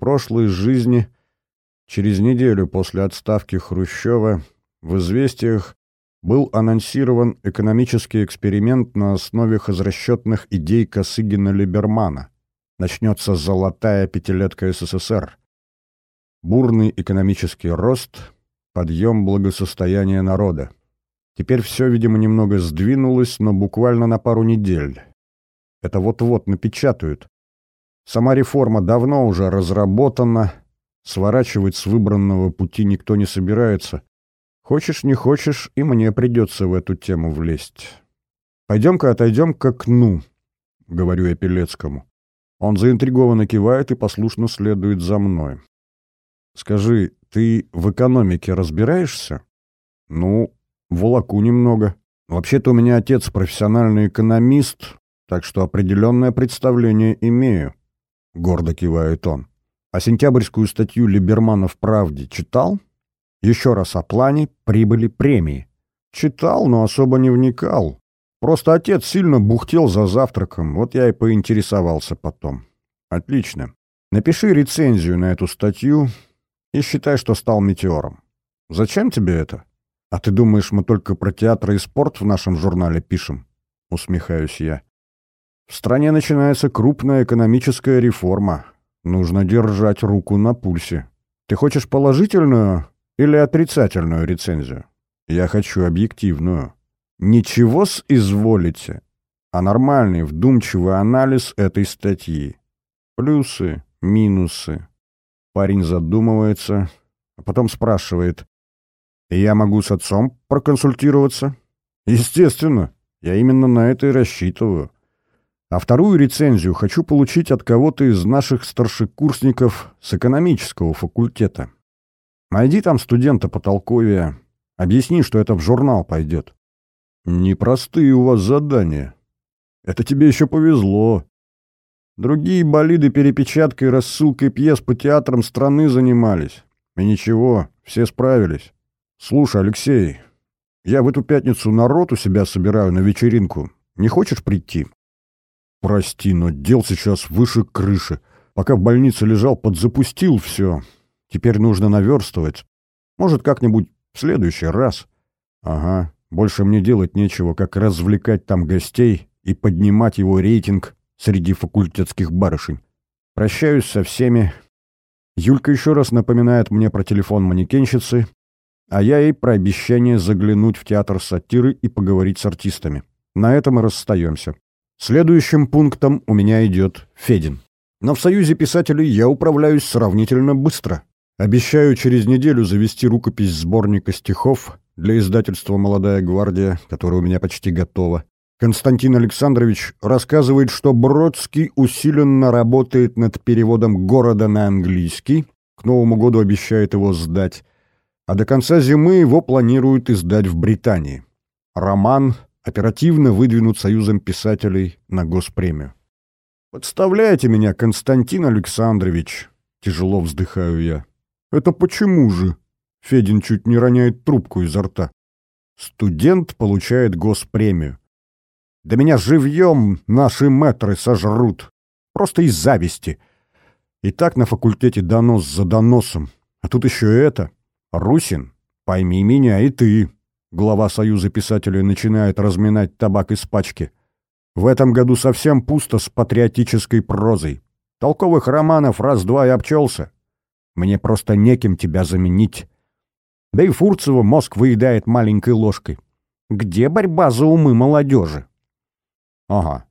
прошлой жизни через неделю после отставки Хрущева в «Известиях» был анонсирован экономический эксперимент на основе хозрасчетных идей Косыгина-Либермана. Начнется золотая пятилетка СССР. Бурный экономический рост, подъем благосостояния народа. Теперь все, видимо, немного сдвинулось, но буквально на пару недель. Это вот-вот напечатают. Сама реформа давно уже разработана, сворачивать с выбранного пути никто не собирается. Хочешь, не хочешь, и мне придется в эту тему влезть. Пойдем-ка отойдем к окну, — говорю я Пелецкому. Он заинтригованно кивает и послушно следует за мной. Скажи, ты в экономике разбираешься? Ну, волоку немного. Вообще-то у меня отец профессиональный экономист, так что определенное представление имею. Гордо кивает он. А сентябрьскую статью Либермана в «Правде» читал? Еще раз о плане прибыли премии. Читал, но особо не вникал. Просто отец сильно бухтел за завтраком, вот я и поинтересовался потом. Отлично. Напиши рецензию на эту статью и считай, что стал метеором. Зачем тебе это? А ты думаешь, мы только про театр и спорт в нашем журнале пишем? Усмехаюсь я. В стране начинается крупная экономическая реформа. Нужно держать руку на пульсе. Ты хочешь положительную или отрицательную рецензию? Я хочу объективную. Ничего с изволите, а нормальный вдумчивый анализ этой статьи. Плюсы, минусы. Парень задумывается, а потом спрашивает. «Я могу с отцом проконсультироваться?» «Естественно, я именно на это и рассчитываю. А вторую рецензию хочу получить от кого-то из наших старшекурсников с экономического факультета. Найди там студента по толковия. Объясни, что это в журнал пойдет. Непростые у вас задания. Это тебе еще повезло. Другие болиды перепечаткой рассылкой пьес по театрам страны занимались. И ничего, все справились. Слушай, Алексей, я в эту пятницу народ у себя собираю на вечеринку. Не хочешь прийти? Прости, но дел сейчас выше крыши. Пока в больнице лежал, подзапустил все. Теперь нужно наверстывать. Может, как-нибудь в следующий раз. Ага, больше мне делать нечего, как развлекать там гостей и поднимать его рейтинг среди факультетских барышень. Прощаюсь со всеми. Юлька еще раз напоминает мне про телефон манекенщицы, а я ей про обещание заглянуть в театр сатиры и поговорить с артистами. На этом и расстаемся. Следующим пунктом у меня идет Федин. Но в Союзе писателей я управляюсь сравнительно быстро. Обещаю через неделю завести рукопись сборника стихов для издательства «Молодая гвардия», которая у меня почти готова. Константин Александрович рассказывает, что Бродский усиленно работает над переводом «Города» на английский, к Новому году обещает его сдать, а до конца зимы его планируют издать в Британии. Роман оперативно выдвинут Союзом писателей на госпремию. «Подставляете меня, Константин Александрович», — тяжело вздыхаю я. «Это почему же?» — Федин чуть не роняет трубку изо рта. «Студент получает госпремию. Да меня живьем наши мэтры сожрут. Просто из зависти. И так на факультете донос за доносом. А тут еще это. Русин, пойми меня и ты». Глава Союза писателей начинает разминать табак из пачки. В этом году совсем пусто с патриотической прозой. Толковых романов раз-два и обчелся. Мне просто неким тебя заменить. Да и Фурцева мозг выедает маленькой ложкой. Где борьба за умы молодежи? Ага.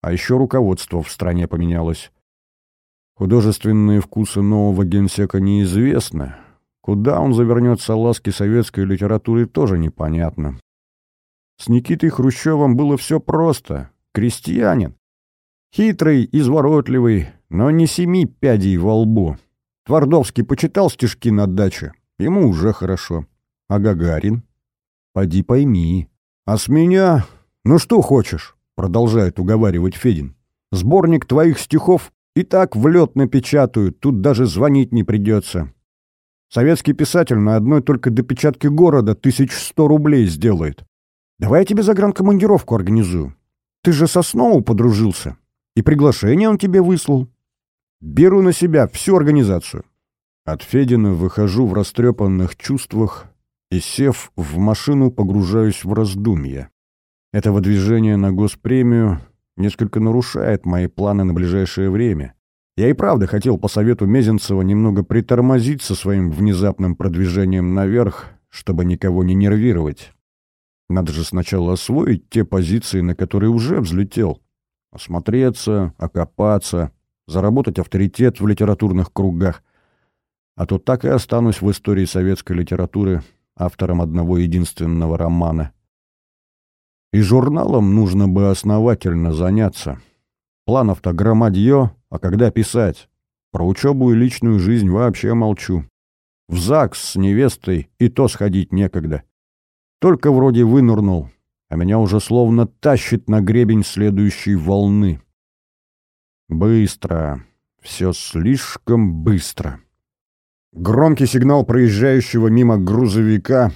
А еще руководство в стране поменялось. Художественные вкусы нового генсека неизвестны. Куда он завернет салазки советской литературы, тоже непонятно. С Никитой Хрущевым было все просто. Крестьянин. Хитрый, изворотливый, но не семи пядей во лбу. Твардовский почитал стишки на даче. Ему уже хорошо. А Гагарин? Поди пойми. А с меня... Ну что хочешь? Продолжает уговаривать Федин. Сборник твоих стихов и так в лед напечатают, тут даже звонить не придется. Советский писатель на одной только допечатке города тысяч сто рублей сделает. Давай я тебе загранкомандировку организую. Ты же со Сноу подружился. И приглашение он тебе выслал. Беру на себя всю организацию. От Федина выхожу в растрепанных чувствах и, сев в машину, погружаюсь в раздумья. Это выдвижение на госпремию несколько нарушает мои планы на ближайшее время. Я и правда хотел по совету Мезенцева немного притормозить со своим внезапным продвижением наверх, чтобы никого не нервировать. Надо же сначала освоить те позиции, на которые уже взлетел. Осмотреться, окопаться, заработать авторитет в литературных кругах. А то так и останусь в истории советской литературы автором одного единственного романа. И журналом нужно бы основательно заняться. Планов-то громадье, а когда писать? Про учебу и личную жизнь вообще молчу. В ЗАГС с невестой и то сходить некогда. Только вроде вынырнул, а меня уже словно тащит на гребень следующей волны. Быстро. Все слишком быстро. Громкий сигнал проезжающего мимо грузовика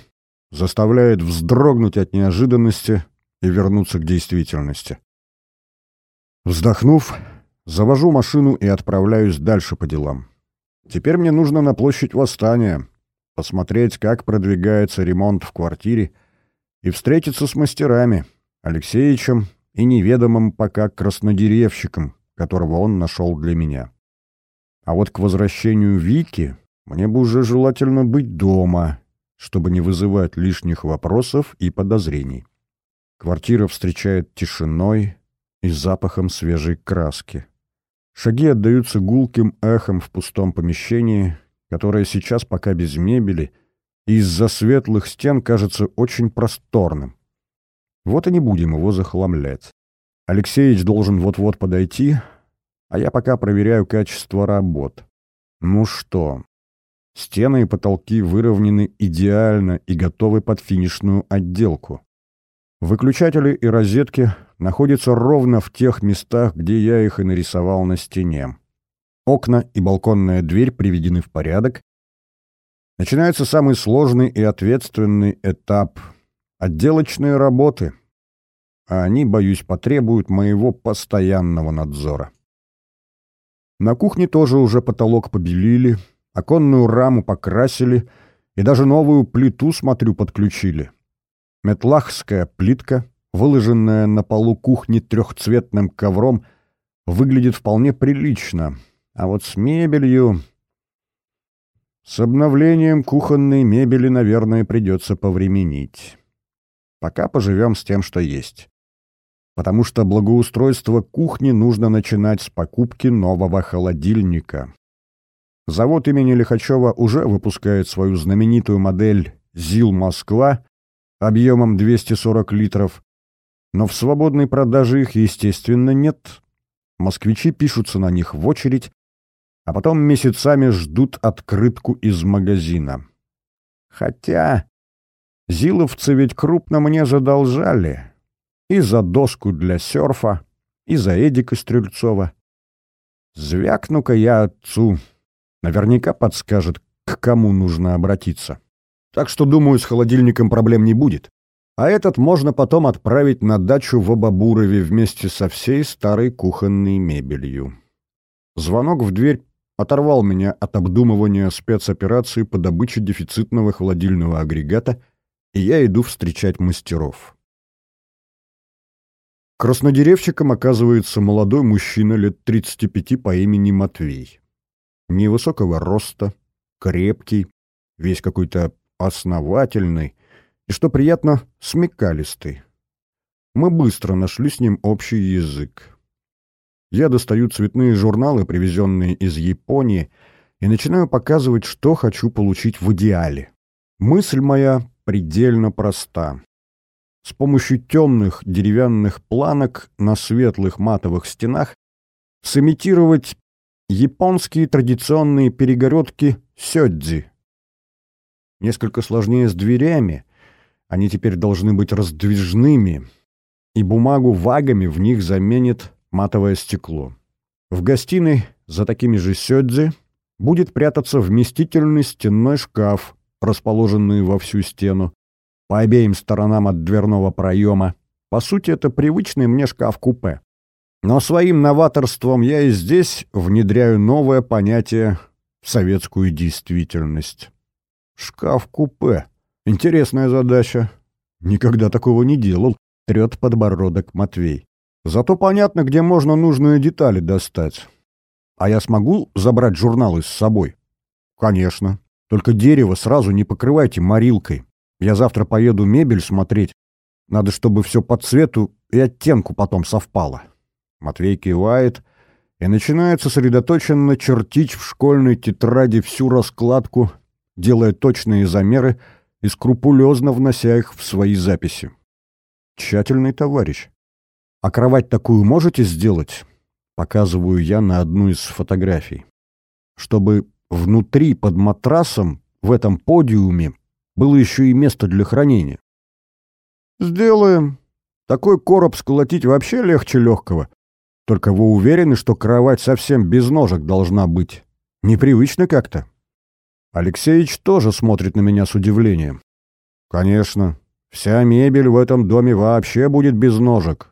заставляет вздрогнуть от неожиданности и вернуться к действительности. Вздохнув, завожу машину и отправляюсь дальше по делам. Теперь мне нужно на площадь Восстания, посмотреть, как продвигается ремонт в квартире, и встретиться с мастерами, Алексеичем и неведомым пока краснодеревщиком, которого он нашел для меня. А вот к возвращению Вики мне бы уже желательно быть дома, чтобы не вызывать лишних вопросов и подозрений. Квартира встречает тишиной и запахом свежей краски. Шаги отдаются гулким эхом в пустом помещении, которое сейчас пока без мебели и из-за светлых стен кажется очень просторным. Вот и не будем его захламлять. Алексеич должен вот-вот подойти, а я пока проверяю качество работ. Ну что, стены и потолки выровнены идеально и готовы под финишную отделку. Выключатели и розетки находятся ровно в тех местах, где я их и нарисовал на стене. Окна и балконная дверь приведены в порядок. Начинается самый сложный и ответственный этап — отделочные работы. А они, боюсь, потребуют моего постоянного надзора. На кухне тоже уже потолок побелили, оконную раму покрасили и даже новую плиту, смотрю, подключили. Метлахская плитка, выложенная на полу кухни трехцветным ковром, выглядит вполне прилично. А вот с мебелью... С обновлением кухонной мебели, наверное, придется повременить. Пока поживем с тем, что есть. Потому что благоустройство кухни нужно начинать с покупки нового холодильника. Завод имени Лихачева уже выпускает свою знаменитую модель «ЗИЛ Москва», объемом 240 литров, но в свободной продаже их, естественно, нет. Москвичи пишутся на них в очередь, а потом месяцами ждут открытку из магазина. Хотя зиловцы ведь крупно мне задолжали. И за доску для серфа, и за Эдика Стрельцова. Звякну-ка я отцу. Наверняка подскажет, к кому нужно обратиться. Так что, думаю, с холодильником проблем не будет. А этот можно потом отправить на дачу в Абабурове вместе со всей старой кухонной мебелью. Звонок в дверь оторвал меня от обдумывания спецоперации по добыче дефицитного холодильного агрегата, и я иду встречать мастеров. Краснодеревщиком оказывается молодой мужчина лет 35 по имени Матвей. Невысокого роста, крепкий, весь какой-то основательный и, что приятно, смекалистый. Мы быстро нашли с ним общий язык. Я достаю цветные журналы, привезенные из Японии, и начинаю показывать, что хочу получить в идеале. Мысль моя предельно проста. С помощью темных деревянных планок на светлых матовых стенах сымитировать японские традиционные перегородки сёдзи, Несколько сложнее с дверями. Они теперь должны быть раздвижными, и бумагу вагами в них заменит матовое стекло. В гостиной за такими же сёдзи будет прятаться вместительный стенной шкаф, расположенный во всю стену, по обеим сторонам от дверного проема. По сути, это привычный мне шкаф-купе. Но своим новаторством я и здесь внедряю новое понятие в советскую действительность. Шкаф-купе. Интересная задача. Никогда такого не делал, трет подбородок Матвей. Зато понятно, где можно нужные детали достать. А я смогу забрать журналы с собой? Конечно. Только дерево сразу не покрывайте морилкой. Я завтра поеду мебель смотреть. Надо, чтобы все по цвету и оттенку потом совпало. Матвей кивает и начинает сосредоточенно чертить в школьной тетради всю раскладку, делая точные замеры и скрупулезно внося их в свои записи. Тщательный товарищ. А кровать такую можете сделать? Показываю я на одну из фотографий. Чтобы внутри, под матрасом, в этом подиуме, было еще и место для хранения. «Сделаем. Такой короб сколотить вообще легче легкого. Только вы уверены, что кровать совсем без ножек должна быть? Непривычно как-то?» Алексеич тоже смотрит на меня с удивлением. «Конечно. Вся мебель в этом доме вообще будет без ножек.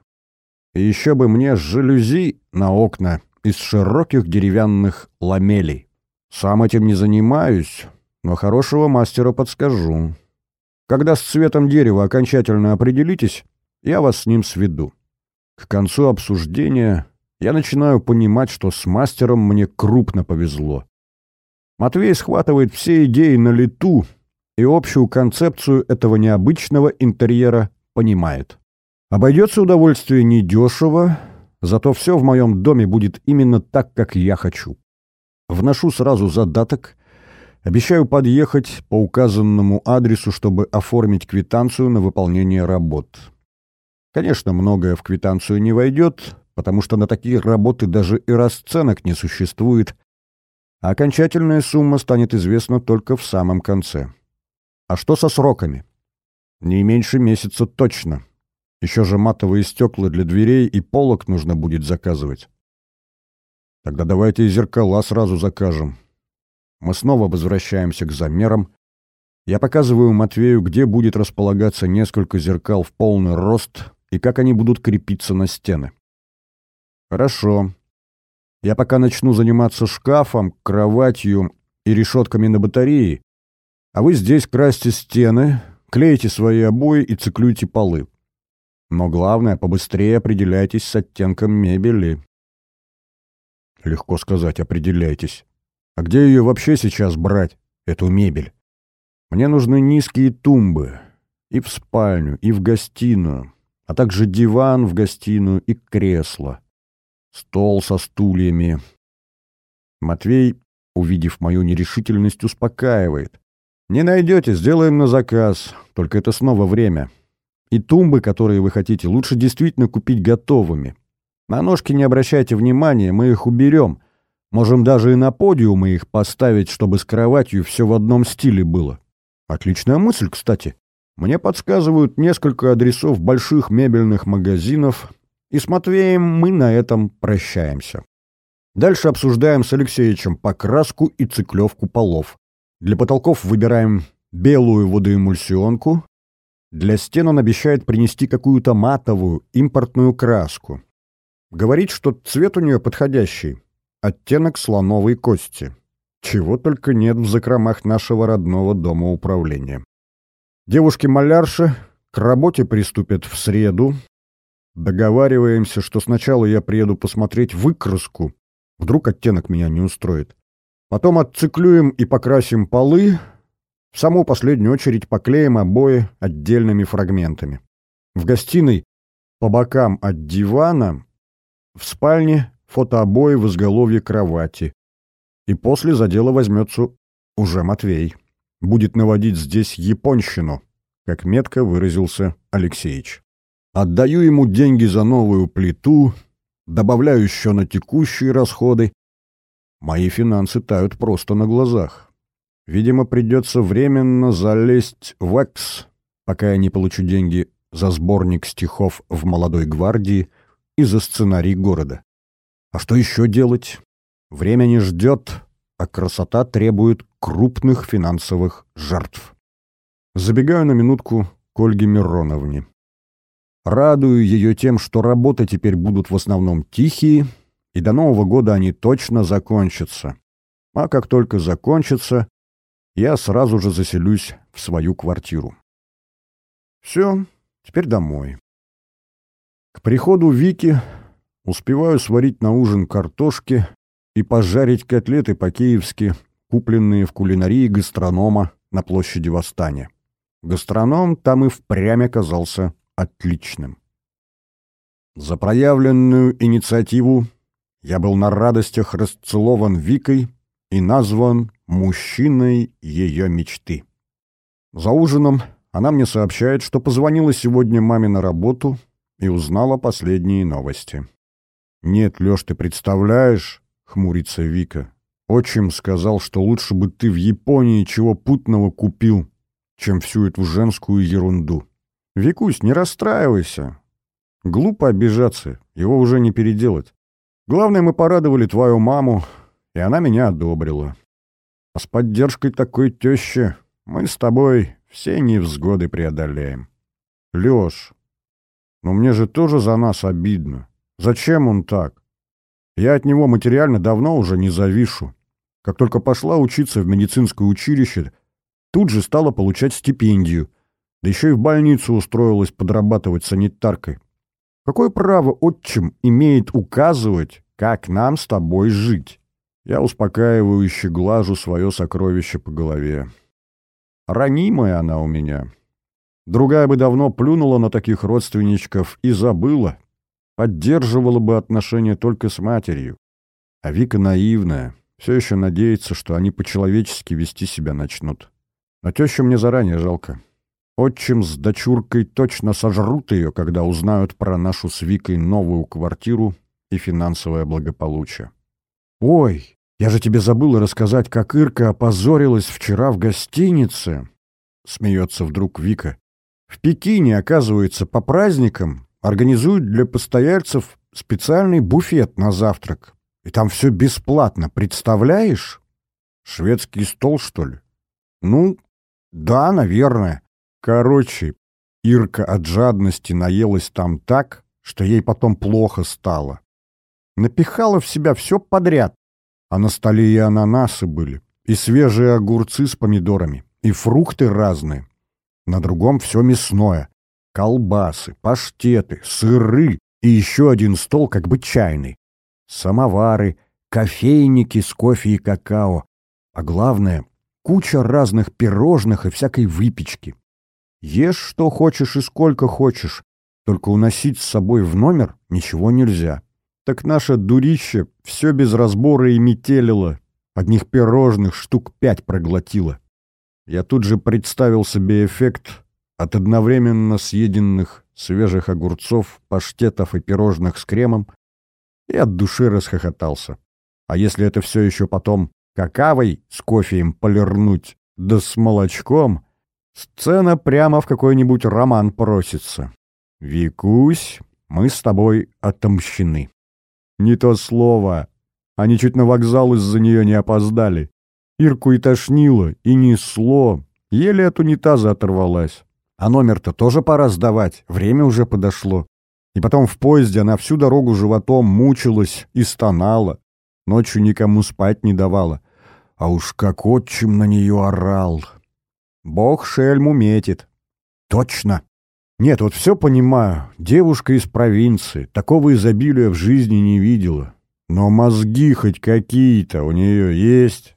И еще бы мне жалюзи на окна из широких деревянных ламелей. Сам этим не занимаюсь, но хорошего мастера подскажу. Когда с цветом дерева окончательно определитесь, я вас с ним сведу. К концу обсуждения я начинаю понимать, что с мастером мне крупно повезло. Матвей схватывает все идеи на лету и общую концепцию этого необычного интерьера понимает. Обойдется удовольствие недешево, зато все в моем доме будет именно так, как я хочу. Вношу сразу задаток, обещаю подъехать по указанному адресу, чтобы оформить квитанцию на выполнение работ. Конечно, многое в квитанцию не войдет, потому что на такие работы даже и расценок не существует, окончательная сумма станет известна только в самом конце. А что со сроками? Не меньше месяца точно. Еще же матовые стекла для дверей и полок нужно будет заказывать. Тогда давайте и зеркала сразу закажем. Мы снова возвращаемся к замерам. Я показываю Матвею, где будет располагаться несколько зеркал в полный рост и как они будут крепиться на стены. Хорошо. Я пока начну заниматься шкафом, кроватью и решетками на батарее, а вы здесь красьте стены, клейте свои обои и циклюйте полы. Но главное, побыстрее определяйтесь с оттенком мебели. Легко сказать, определяйтесь. А где ее вообще сейчас брать, эту мебель? Мне нужны низкие тумбы. И в спальню, и в гостиную. А также диван в гостиную и кресло. Стол со стульями. Матвей, увидев мою нерешительность, успокаивает. «Не найдете, сделаем на заказ. Только это снова время. И тумбы, которые вы хотите, лучше действительно купить готовыми. На ножки не обращайте внимания, мы их уберем. Можем даже и на подиумы их поставить, чтобы с кроватью все в одном стиле было. Отличная мысль, кстати. Мне подсказывают несколько адресов больших мебельных магазинов, и с Матвеем мы на этом прощаемся. Дальше обсуждаем с Алексеевичем покраску и циклевку полов. Для потолков выбираем белую водоэмульсионку, для стен он обещает принести какую-то матовую, импортную краску. Говорит, что цвет у нее подходящий. Оттенок слоновой кости. Чего только нет в закромах нашего родного дома управления. Девушки-малярши к работе приступят в среду. Договариваемся, что сначала я приеду посмотреть выкраску. Вдруг оттенок меня не устроит. Потом отциклюем и покрасим полы, в саму последнюю очередь поклеим обои отдельными фрагментами. В гостиной, по бокам от дивана, в спальне фотообои в изголовье кровати. И после за дело возьмется уже Матвей. Будет наводить здесь японщину, как метко выразился Алексеич. Отдаю ему деньги за новую плиту, добавляю еще на текущие расходы. Мои финансы тают просто на глазах. Видимо, придется временно залезть в Экс, пока я не получу деньги за сборник стихов в «Молодой гвардии» и за сценарий города. А что еще делать? Время не ждет, а красота требует крупных финансовых жертв. Забегаю на минутку к Ольге Мироновне. Радую ее тем, что работы теперь будут в основном тихие, и до Нового года они точно закончатся. А как только закончатся, я сразу же заселюсь в свою квартиру. Все, теперь домой. К приходу Вики успеваю сварить на ужин картошки и пожарить котлеты по-киевски, купленные в кулинарии гастронома на площади Восстания. Гастроном там и впрямь оказался отличным. За проявленную инициативу я был на радостях расцелован Викой и назван мужчиной ее мечты. За ужином она мне сообщает, что позвонила сегодня маме на работу и узнала последние новости. «Нет, Лёш, ты представляешь?» — хмурится Вика. «Отчим сказал, что лучше бы ты в Японии чего путного купил, чем всю эту женскую ерунду. Викусь, не расстраивайся. Глупо обижаться, его уже не переделать. Главное, мы порадовали твою маму, и она меня одобрила. А с поддержкой такой тещи мы с тобой все невзгоды преодолеем. Лёш, но мне же тоже за нас обидно. Зачем он так? Я от него материально давно уже не завишу. Как только пошла учиться в медицинское училище, тут же стала получать стипендию, да еще и в больницу устроилась подрабатывать санитаркой. Какое право отчим имеет указывать, как нам с тобой жить? Я успокаивающе глажу свое сокровище по голове. Ранимая она у меня. Другая бы давно плюнула на таких родственничков и забыла. Поддерживала бы отношения только с матерью. А Вика наивная, все еще надеется, что они по-человечески вести себя начнут. Но тещу мне заранее жалко. Отчим с дочуркой точно сожрут ее, когда узнают про нашу с Викой новую квартиру и финансовое благополучие. «Ой, я же тебе забыла рассказать, как Ирка опозорилась вчера в гостинице!» Смеется вдруг Вика. «В Пекине, оказывается, по праздникам организуют для постояльцев специальный буфет на завтрак. И там все бесплатно, представляешь? Шведский стол, что ли? Ну, да, наверное. Короче, Ирка от жадности наелась там так, что ей потом плохо стало. Напихала в себя все подряд. А на столе и ананасы были, и свежие огурцы с помидорами, и фрукты разные. На другом все мясное. Колбасы, паштеты, сыры и еще один стол как бы чайный. Самовары, кофейники с кофе и какао. А главное, куча разных пирожных и всякой выпечки. Ешь что хочешь и сколько хочешь, только уносить с собой в номер ничего нельзя. Так наше дурище все без разбора и метелило, одних пирожных штук пять проглотило. Я тут же представил себе эффект от одновременно съеденных свежих огурцов, паштетов и пирожных с кремом и от души расхохотался. А если это все еще потом какавой с кофеем полирнуть, да с молочком, Сцена прямо в какой-нибудь роман просится. Викусь, мы с тобой отомщены. Не то слово. Они чуть на вокзал из-за нее не опоздали. Ирку и тошнило, и несло. Еле от унитаза оторвалась. А номер-то тоже пора сдавать, время уже подошло. И потом в поезде она всю дорогу животом мучилась и стонала. Ночью никому спать не давала. А уж как отчим на нее орал. Бог шельму метит. Точно. Нет, вот все понимаю. Девушка из провинции. Такого изобилия в жизни не видела. Но мозги хоть какие-то у нее есть.